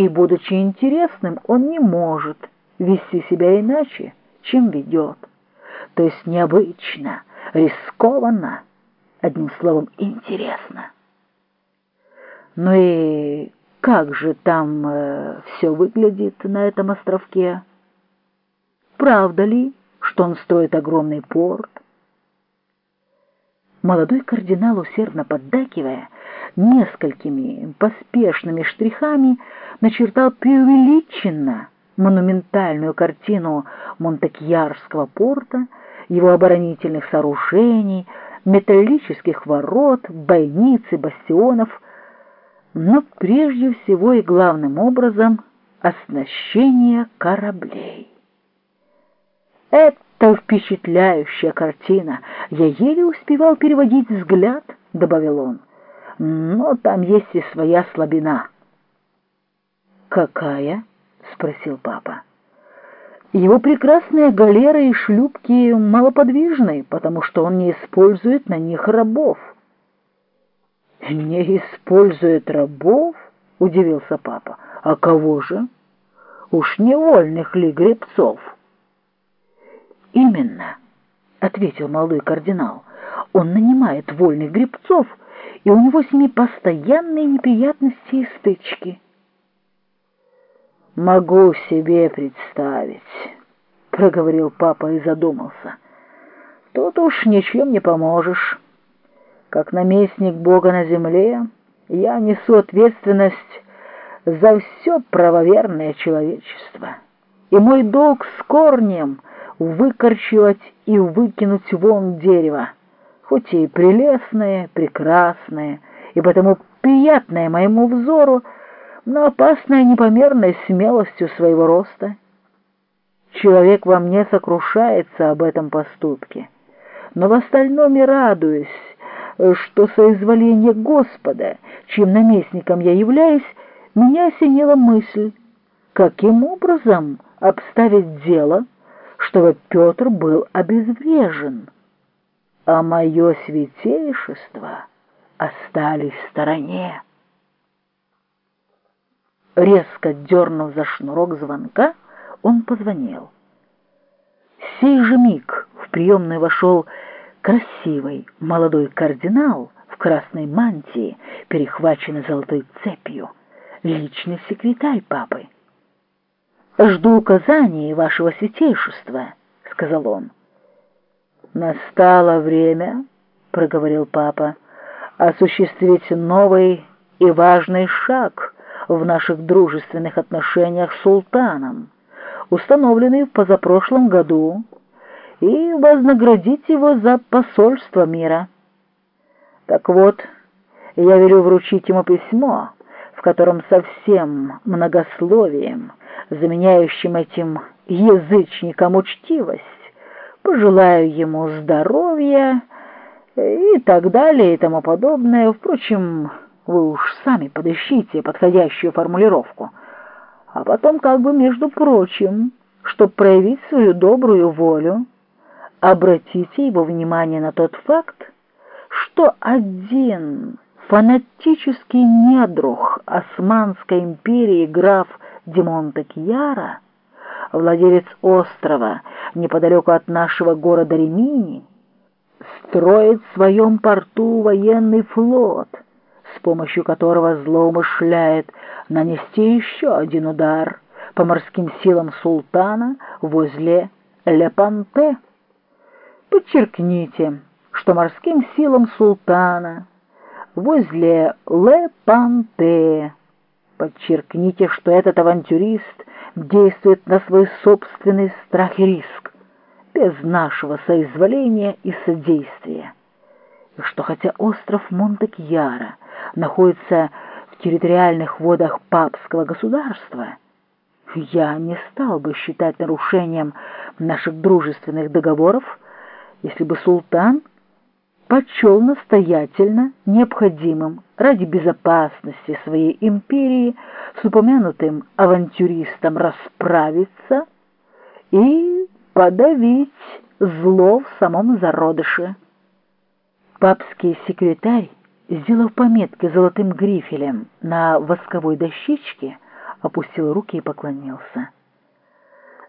и, будучи интересным, он не может вести себя иначе, чем ведет. То есть необычно, рискованно, одним словом, интересно. Ну и как же там э, все выглядит на этом островке? Правда ли, что он строит огромный порт? Молодой кардинал, усердно поддакивая, несколькими поспешными штрихами начертал преувеличенно монументальную картину Монтекьярского порта, его оборонительных сооружений, металлических ворот, бойниц и бастионов, но прежде всего и главным образом оснащение кораблей. Это впечатляющая картина. Я еле успевал переводить взгляд, — добавил он. Но там есть и своя слабина. «Какая?» — спросил папа. Его прекрасные галеры и шлюпки малоподвижны, потому что он не использует на них рабов. «Не использует рабов?» — удивился папа. «А кого же? Уж не вольных ли гребцов?» «Именно», — ответил молодой кардинал. «Он нанимает вольных гребцов, и у него с ними постоянные неприятности и стычки». «Могу себе представить», — проговорил папа и задумался. «Тут уж ничем не поможешь. Как наместник Бога на земле я несу ответственность за все правоверное человечество, и мой долг с корнем — выкорчевать и выкинуть вон дерево, хоть и прелестное, прекрасное, и потому приятное моему взору, но опасная непомерной смелостью своего роста. Человек во мне сокрушается об этом поступке, но в остальном и радуюсь, что соизволение Господа, чьим наместником я являюсь, меня осенила мысль, каким образом обставить дело, чтобы Петр был обезврежен, а мое святейшество остались в стороне резко дернув за шнурок звонка, он позвонил. Сей же миг в приемную вошел красивый молодой кардинал в красной мантии, перехваченный золотой цепью, личный секретарь папы. «Жду указаний вашего святейшества», — сказал он. «Настало время», — проговорил папа, — «осуществить новый и важный шаг» в наших дружественных отношениях с султаном, установленный в позапрошлом году, и вознаградить его за посольство мира. Так вот, я велю вручить ему письмо, в котором со всем многословием, заменяющим этим язычникам учтивость, пожелаю ему здоровья и так далее и тому подобное. Впрочем, вы уж сами подыщите подходящую формулировку. А потом, как бы между прочим, чтобы проявить свою добрую волю, обратите его внимание на тот факт, что один фанатический недруг Османской империи граф Димонте-Кьяра, владелец острова неподалеку от нашего города Ремини, строит в своем порту военный флот — с помощью которого злоумышляет нанести еще один удар по морским силам султана возле Лепанте. Подчеркните, что морским силам султана возле Лепанте. Подчеркните, что этот авантюрист действует на свой собственный страх и риск, без нашего соизволения и содействия. И что хотя остров Монтекьяра находится в территориальных водах папского государства, я не стал бы считать нарушением наших дружественных договоров, если бы султан почел настоятельно необходимым ради безопасности своей империи с упомянутым авантюристом расправиться и подавить зло в самом зародыше. Папский секретарь сделав пометки золотым грифелем на восковой дощечке, опустил руки и поклонился.